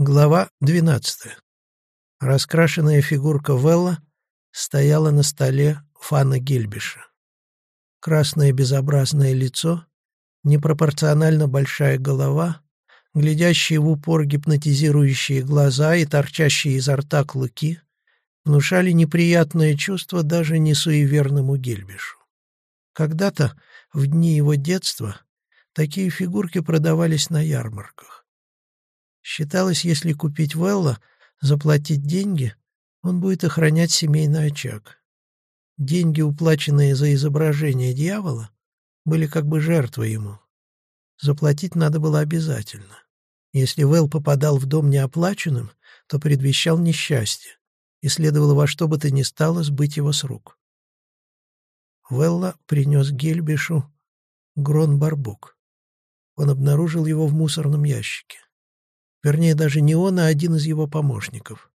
Глава 12. Раскрашенная фигурка Велла стояла на столе Фана Гильбиша. Красное безобразное лицо, непропорционально большая голова, глядящие в упор гипнотизирующие глаза и торчащие изо рта клыки внушали неприятное чувство даже не суеверному Гильбишу. Когда-то, в дни его детства, такие фигурки продавались на ярмарках. Считалось, если купить Велла, заплатить деньги, он будет охранять семейный очаг. Деньги, уплаченные за изображение дьявола, были как бы жертвой ему. Заплатить надо было обязательно. Если Вэл попадал в дом неоплаченным, то предвещал несчастье, и следовало во что бы то ни стало сбыть его с рук. Велла принес Гельбишу грон-барбук. Он обнаружил его в мусорном ящике. Вернее, даже не он, а один из его помощников.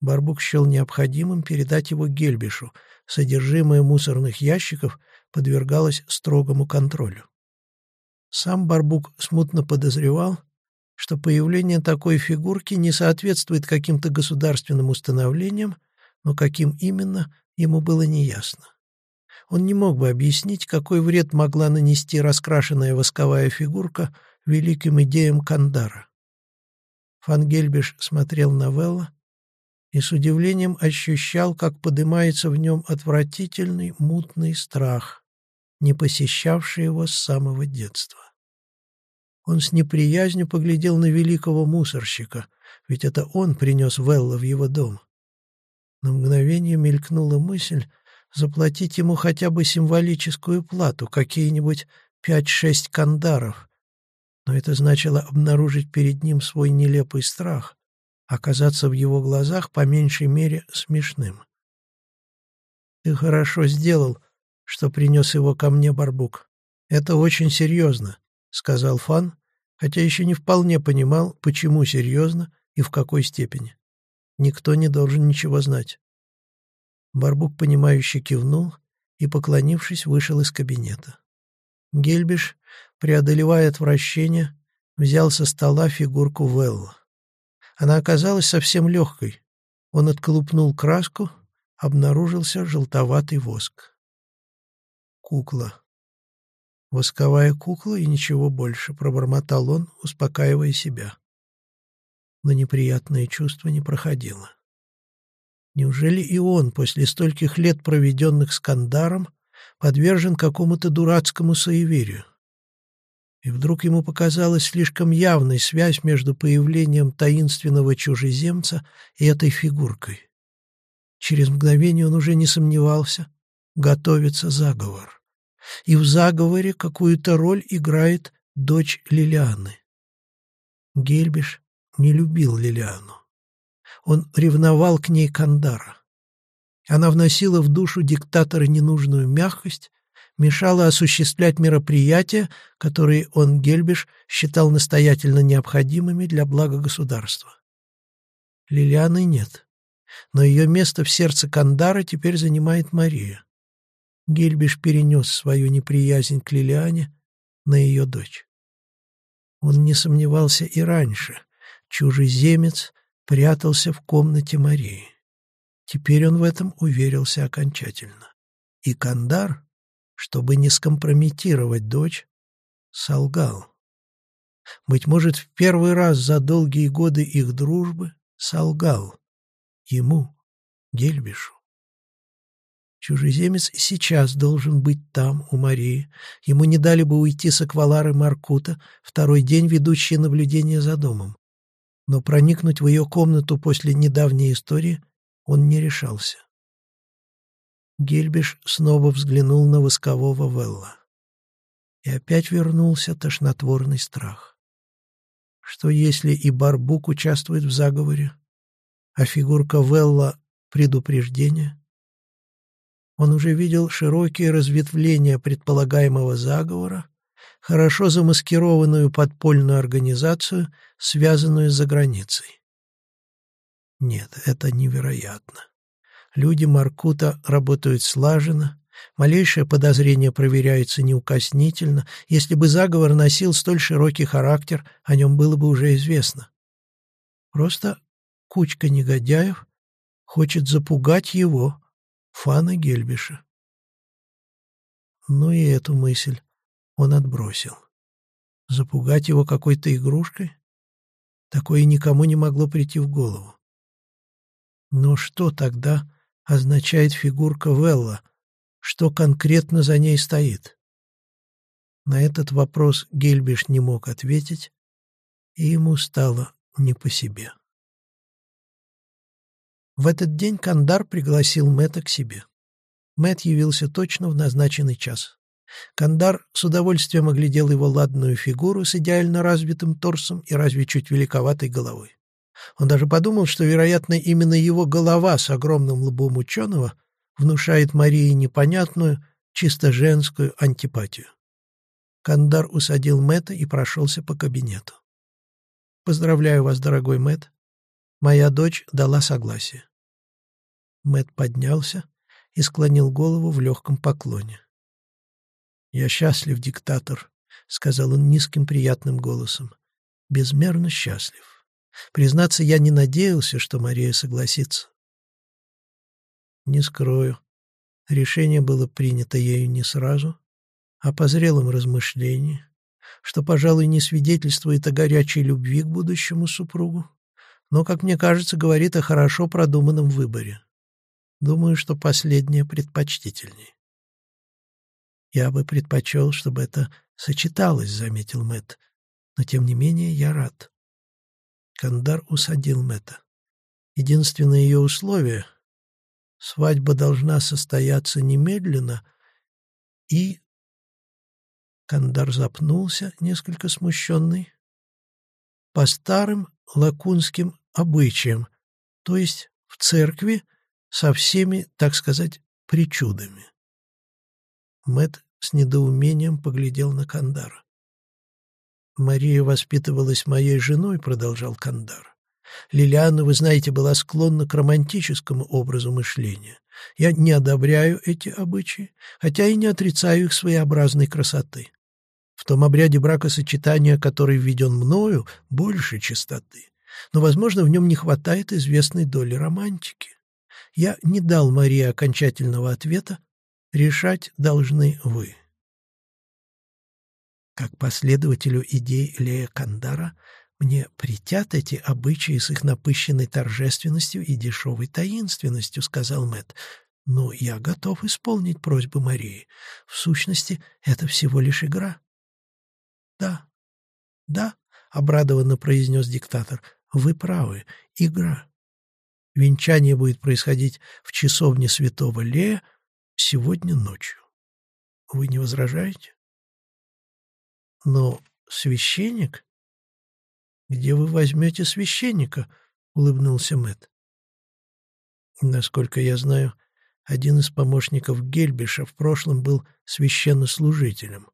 Барбук счел необходимым передать его Гельбишу. Содержимое мусорных ящиков подвергалось строгому контролю. Сам Барбук смутно подозревал, что появление такой фигурки не соответствует каким-то государственным установлениям, но каким именно, ему было неясно. Он не мог бы объяснить, какой вред могла нанести раскрашенная восковая фигурка великим идеям Кандара. Фангельбиш смотрел на Велла и с удивлением ощущал, как поднимается в нем отвратительный мутный страх, не посещавший его с самого детства. Он с неприязнью поглядел на великого мусорщика, ведь это он принес Велла в его дом. На мгновение мелькнула мысль заплатить ему хотя бы символическую плату, какие-нибудь пять-шесть кандаров, но это значило обнаружить перед ним свой нелепый страх, оказаться в его глазах по меньшей мере смешным. «Ты хорошо сделал, что принес его ко мне, Барбук. Это очень серьезно», — сказал Фан, хотя еще не вполне понимал, почему серьезно и в какой степени. Никто не должен ничего знать. Барбук, понимающе кивнул и, поклонившись, вышел из кабинета. Гельбиш преодолевая отвращение, взял со стола фигурку Велла. Она оказалась совсем легкой. Он отколупнул краску, обнаружился желтоватый воск. Кукла. Восковая кукла и ничего больше, пробормотал он, успокаивая себя. Но неприятное чувство не проходило. Неужели и он, после стольких лет, проведенных с Кандаром, подвержен какому-то дурацкому суеверию? И вдруг ему показалась слишком явной связь между появлением таинственного чужеземца и этой фигуркой. Через мгновение он уже не сомневался, готовится заговор. И в заговоре какую-то роль играет дочь Лилианы. Гельбиш не любил Лилиану. Он ревновал к ней Кандара. Она вносила в душу диктатора ненужную мягкость, мешало осуществлять мероприятия, которые он, Гельбиш, считал настоятельно необходимыми для блага государства. Лилианы нет, но ее место в сердце Кандара теперь занимает Мария. Гельбиш перенес свою неприязнь к Лилиане на ее дочь. Он не сомневался и раньше. Чужеземец прятался в комнате Марии. Теперь он в этом уверился окончательно. И Кандар чтобы не скомпрометировать дочь, солгал. Быть может, в первый раз за долгие годы их дружбы солгал. Ему, Гельбишу. Чужеземец и сейчас должен быть там, у Марии. Ему не дали бы уйти с аквалары Маркута, второй день ведущие наблюдение за домом. Но проникнуть в ее комнату после недавней истории он не решался. Гильбиш снова взглянул на воскового Велла. И опять вернулся тошнотворный страх. Что если и Барбук участвует в заговоре, а фигурка Велла — предупреждение? Он уже видел широкие разветвления предполагаемого заговора, хорошо замаскированную подпольную организацию, связанную за границей. Нет, это невероятно. Люди Маркута работают слаженно, малейшее подозрение проверяется неукоснительно. Если бы заговор носил столь широкий характер, о нем было бы уже известно. Просто кучка негодяев хочет запугать его, Фана Гельбиша. Но и эту мысль он отбросил. Запугать его какой-то игрушкой? Такое никому не могло прийти в голову. Но что тогда означает фигурка Велла? Что конкретно за ней стоит? На этот вопрос Гельбиш не мог ответить, и ему стало не по себе. В этот день Кандар пригласил Мэтта к себе. Мэт явился точно в назначенный час. Кандар с удовольствием оглядел его ладную фигуру с идеально развитым торсом и разве чуть великоватой головой. Он даже подумал, что, вероятно, именно его голова с огромным лбом ученого внушает Марии непонятную, чисто женскую антипатию. Кандар усадил Мэтта и прошелся по кабинету. «Поздравляю вас, дорогой Мэтт. Моя дочь дала согласие». Мэтт поднялся и склонил голову в легком поклоне. «Я счастлив, диктатор», — сказал он низким приятным голосом. «Безмерно счастлив. Признаться, я не надеялся, что Мария согласится». Не скрою, решение было принято ею не сразу, а по зрелым размышлениям, что, пожалуй, не свидетельствует о горячей любви к будущему супругу, но, как мне кажется, говорит о хорошо продуманном выборе. Думаю, что последнее предпочтительнее. «Я бы предпочел, чтобы это сочеталось», — заметил Мэтт. «Но, тем не менее, я рад». Кандар усадил Мэтта. Единственное ее условие — свадьба должна состояться немедленно и Кандар запнулся, несколько смущенный. По старым лакунским обычаям, то есть в церкви со всеми, так сказать, причудами. Мэт с недоумением поглядел на Кандара. «Мария воспитывалась моей женой», — продолжал Кандар. «Лилиана, вы знаете, была склонна к романтическому образу мышления. Я не одобряю эти обычаи, хотя и не отрицаю их своеобразной красоты. В том обряде бракосочетания, который введен мною, больше чистоты. Но, возможно, в нем не хватает известной доли романтики. Я не дал Марии окончательного ответа. Решать должны вы. Как последователю идей Лея Кандара, мне притят эти обычаи с их напыщенной торжественностью и дешевой таинственностью, — сказал Мэтт. Но я готов исполнить просьбу Марии. В сущности, это всего лишь игра. «Да, да», — обрадованно произнес диктатор, — «вы правы, игра. Венчание будет происходить в часовне святого Лея сегодня ночью. Вы не возражаете?» «Но священник?» «Где вы возьмете священника?» — улыбнулся Мэт. Насколько я знаю, один из помощников Гельбиша в прошлом был священнослужителем.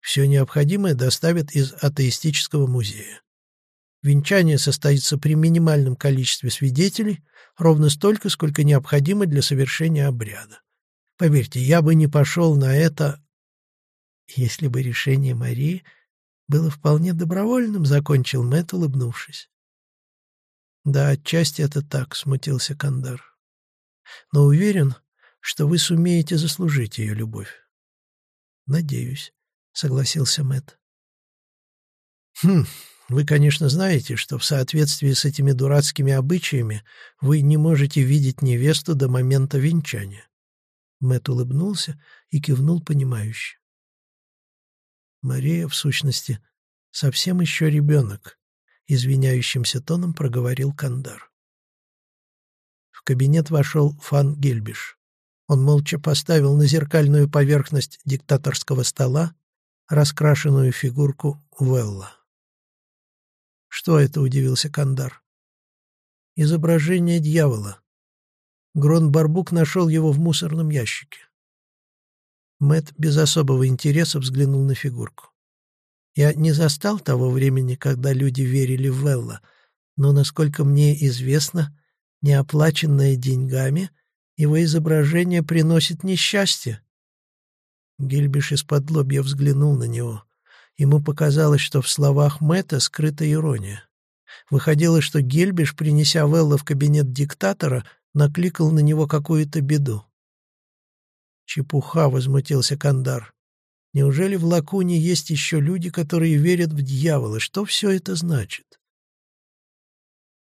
Все необходимое доставят из атеистического музея. Венчание состоится при минимальном количестве свидетелей, ровно столько, сколько необходимо для совершения обряда. Поверьте, я бы не пошел на это, если бы решение Марии было вполне добровольным, закончил Мэтт, улыбнувшись. Да, отчасти это так, смутился Кандар. Но уверен, что вы сумеете заслужить ее любовь. Надеюсь согласился Мэт. Хм, вы, конечно, знаете, что в соответствии с этими дурацкими обычаями вы не можете видеть невесту до момента венчания. Мэт улыбнулся и кивнул понимающе. Мария, в сущности, совсем еще ребенок, извиняющимся тоном проговорил Кандар. В кабинет вошел Фан Гельбиш. Он молча поставил на зеркальную поверхность диктаторского стола раскрашенную фигурку Велла. «Что это?» — удивился Кандар. «Изображение дьявола. Грон Барбук нашел его в мусорном ящике». Мэт без особого интереса взглянул на фигурку. «Я не застал того времени, когда люди верили в Велла, но, насколько мне известно, неоплаченное деньгами, его изображение приносит несчастье. Гильбиш из-под лобья взглянул на него. Ему показалось, что в словах Мэтта скрыта ирония. Выходило, что Гельбиш, принеся Велла в кабинет диктатора, накликал на него какую-то беду. «Чепуха!» — возмутился Кандар. «Неужели в Лакуне есть еще люди, которые верят в дьявола? Что все это значит?»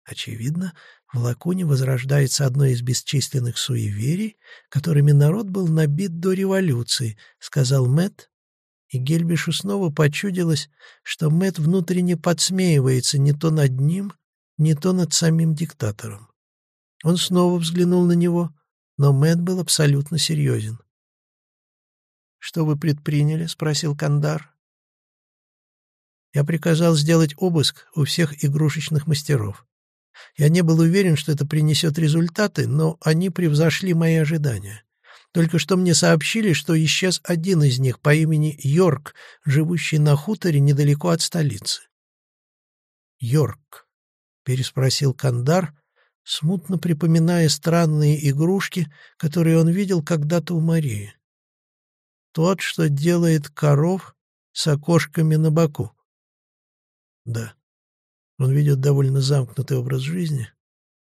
Очевидно, в Лакуне возрождается одно из бесчисленных суеверий, которыми народ был набит до революции, сказал Мэт, и Гельбишу снова почудилось, что Мэт внутренне подсмеивается не то над ним, не то над самим диктатором. Он снова взглянул на него, но Мэт был абсолютно серьезен. «Что вы предприняли?» — спросил Кандар. «Я приказал сделать обыск у всех игрушечных мастеров. Я не был уверен, что это принесет результаты, но они превзошли мои ожидания. Только что мне сообщили, что исчез один из них по имени Йорк, живущий на хуторе недалеко от столицы. «Йорк», — переспросил Кандар, смутно припоминая странные игрушки, которые он видел когда-то у Марии. «Тот, что делает коров с окошками на боку». «Да». Он ведет довольно замкнутый образ жизни,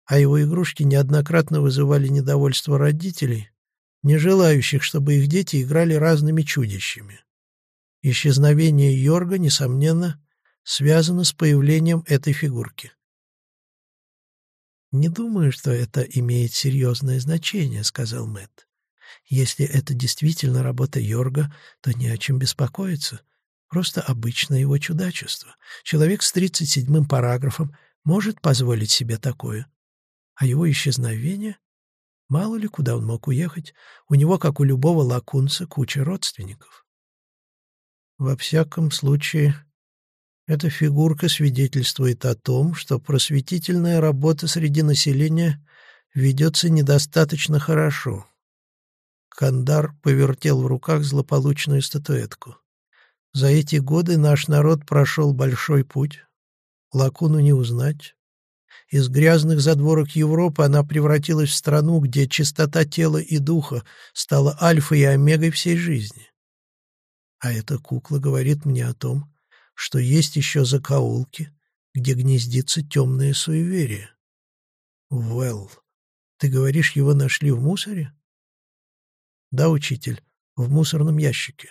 а его игрушки неоднократно вызывали недовольство родителей, не желающих, чтобы их дети играли разными чудищами. Исчезновение Йорга, несомненно, связано с появлением этой фигурки. «Не думаю, что это имеет серьезное значение», — сказал Мэтт. «Если это действительно работа Йорга, то не о чем беспокоиться. Просто обычное его чудачество. Человек с 37-м параграфом может позволить себе такое. А его исчезновение? Мало ли, куда он мог уехать. У него, как у любого лакунца, куча родственников. Во всяком случае, эта фигурка свидетельствует о том, что просветительная работа среди населения ведется недостаточно хорошо. Кандар повертел в руках злополучную статуэтку. За эти годы наш народ прошел большой путь. Лакуну не узнать. Из грязных задворок Европы она превратилась в страну, где чистота тела и духа стала альфой и омегой всей жизни. А эта кукла говорит мне о том, что есть еще закоулки, где гнездится темное суеверие. Well, ты говоришь, его нашли в мусоре? Да, учитель, в мусорном ящике.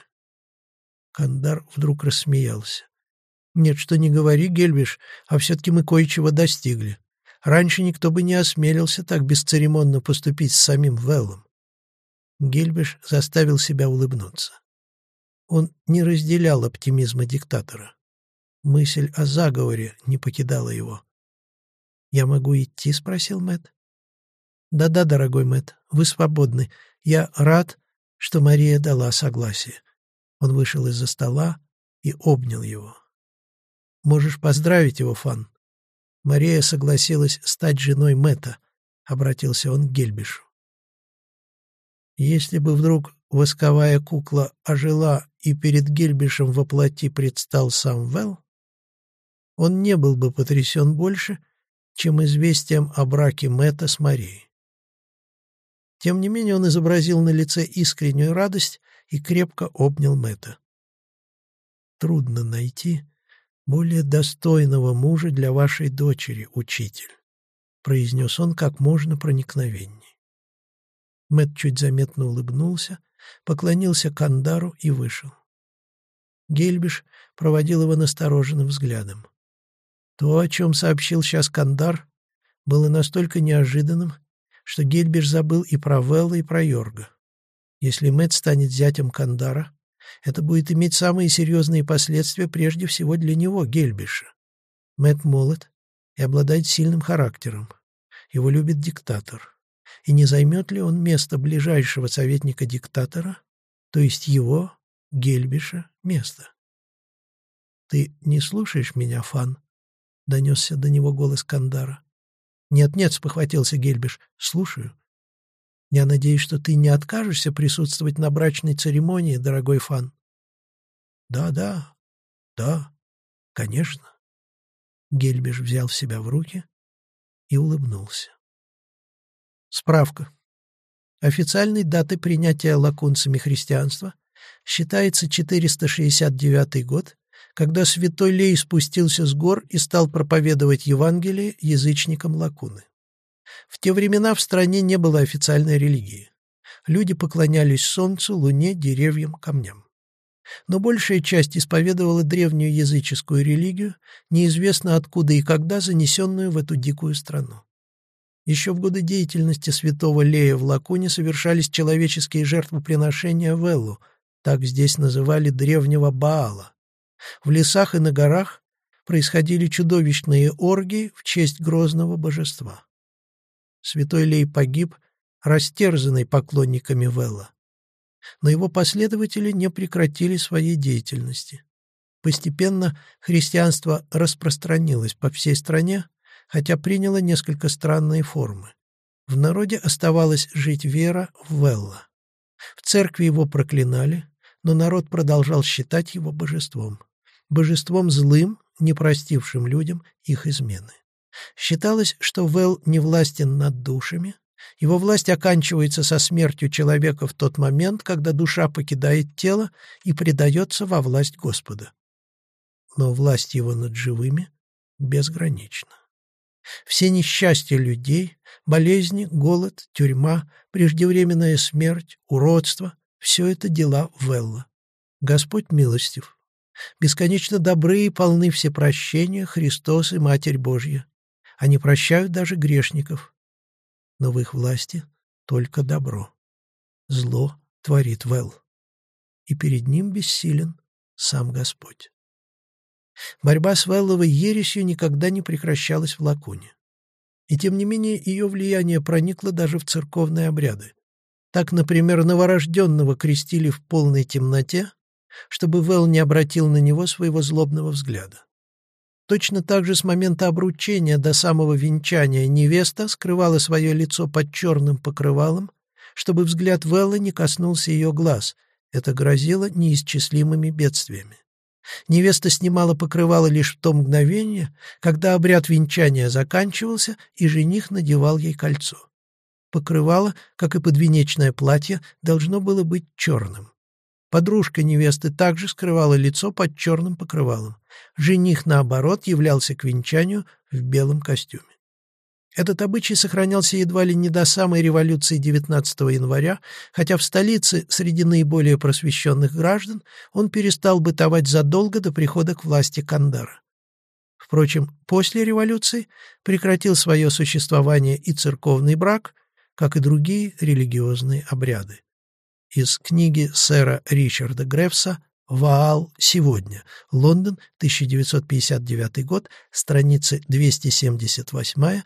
Кандар вдруг рассмеялся. «Нет, что не говори, Гельвиш, а все-таки мы кое-чего достигли. Раньше никто бы не осмелился так бесцеремонно поступить с самим Веллом». Гельбиш заставил себя улыбнуться. Он не разделял оптимизма диктатора. Мысль о заговоре не покидала его. «Я могу идти?» — спросил Мэт. «Да-да, дорогой Мэт, вы свободны. Я рад, что Мария дала согласие. Он вышел из-за стола и обнял его. «Можешь поздравить его, Фан». Мария согласилась стать женой Мэтта, обратился он к Гельбишу. Если бы вдруг восковая кукла ожила и перед Гельбишем воплоти предстал сам Вэл, он не был бы потрясен больше, чем известием о браке Мэтта с Марией. Тем не менее он изобразил на лице искреннюю радость и крепко обнял Мэтта. «Трудно найти более достойного мужа для вашей дочери, учитель», — произнес он как можно проникновенней. Мэтт чуть заметно улыбнулся, поклонился Кандару и вышел. Гельбиш проводил его настороженным взглядом. То, о чем сообщил сейчас Кандар, было настолько неожиданным, что Гельбиш забыл и про Велла, и про Йорга. Если Мэтт станет зятем Кандара, это будет иметь самые серьезные последствия прежде всего для него, Гельбиша. Мэтт молод и обладает сильным характером. Его любит диктатор. И не займет ли он место ближайшего советника диктатора, то есть его, Гельбиша, место? «Ты не слушаешь меня, Фан?» — донесся до него голос Кандара. «Нет-нет», — спохватился Гельбиш, — «слушаю». Я надеюсь, что ты не откажешься присутствовать на брачной церемонии, дорогой Фан. Да, да, да, конечно. Гельбиш взял себя в руки и улыбнулся. Справка. Официальной датой принятия лакунцами христианства считается 469 год, когда святой Лей спустился с гор и стал проповедовать Евангелие язычникам Лакуны. В те времена в стране не было официальной религии. Люди поклонялись солнцу, луне, деревьям, камням. Но большая часть исповедовала древнюю языческую религию, неизвестно откуда и когда занесенную в эту дикую страну. Еще в годы деятельности святого Лея в Лакуне совершались человеческие жертвоприношения Веллу, так здесь называли древнего Баала. В лесах и на горах происходили чудовищные оргии в честь грозного божества. Святой Лей погиб, растерзанный поклонниками Велла. Но его последователи не прекратили своей деятельности. Постепенно христианство распространилось по всей стране, хотя приняло несколько странные формы. В народе оставалась жить вера в Велла. В церкви его проклинали, но народ продолжал считать его божеством. Божеством злым, не простившим людям их измены. Считалось, что Вэл не властен над душами, его власть оканчивается со смертью человека в тот момент, когда душа покидает тело и предается во власть Господа. Но власть его над живыми безгранична. Все несчастья людей, болезни, голод, тюрьма, преждевременная смерть, уродство — все это дела Велла. Господь милостив. Бесконечно добры и полны все прощения Христос и Матерь Божья. Они прощают даже грешников. Но в их власти только добро. Зло творит Вэл. И перед ним бессилен сам Господь. Борьба с Велловой ересью никогда не прекращалась в Лакуне. И тем не менее ее влияние проникло даже в церковные обряды. Так, например, новорожденного крестили в полной темноте, чтобы Вэл не обратил на него своего злобного взгляда. Точно так же с момента обручения до самого венчания невеста скрывала свое лицо под черным покрывалом, чтобы взгляд Веллы не коснулся ее глаз. Это грозило неисчислимыми бедствиями. Невеста снимала покрывало лишь в то мгновение, когда обряд венчания заканчивался, и жених надевал ей кольцо. Покрывало, как и подвенечное платье, должно было быть черным. Подружка невесты также скрывала лицо под черным покрывалом. Жених, наоборот, являлся к венчанию в белом костюме. Этот обычай сохранялся едва ли не до самой революции 19 января, хотя в столице, среди наиболее просвещенных граждан, он перестал бытовать задолго до прихода к власти Кандара. Впрочем, после революции прекратил свое существование и церковный брак, как и другие религиозные обряды из книги сэра Ричарда Грефса «Ваал сегодня», Лондон, 1959 год, страницы 278-279.